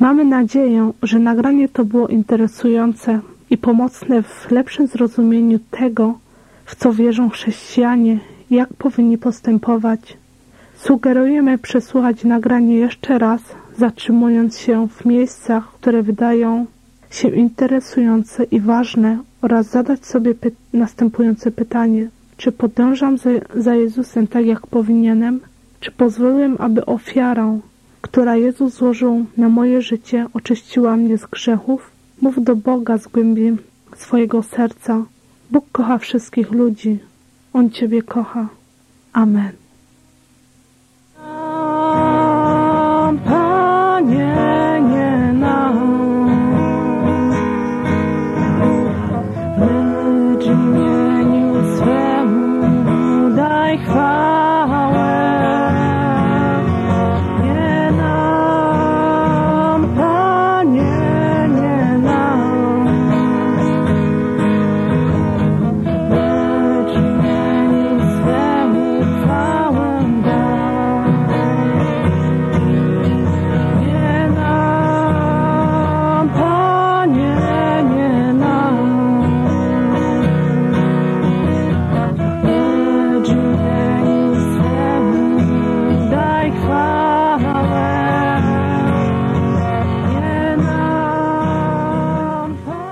Mamy nadzieję, że nagranie to było interesujące i pomocne w lepszym zrozumieniu tego, w co wierzą chrześcijanie i jak powinni postępować. Sugerujemy przesłuchać nagranie jeszcze raz, zatrzymując się w miejscach, które wydają się interesujące i ważne oraz zadać sobie py następujące pytanie. Czy podążam za, za Jezusem tak, jak powinienem? Czy pozwoliłem, aby ofiarą, która Jezus złożył na moje życie, oczyściła mnie z grzechów, mów do Boga z głębi swojego serca. Bóg kocha wszystkich ludzi. On Ciebie kocha. Amen.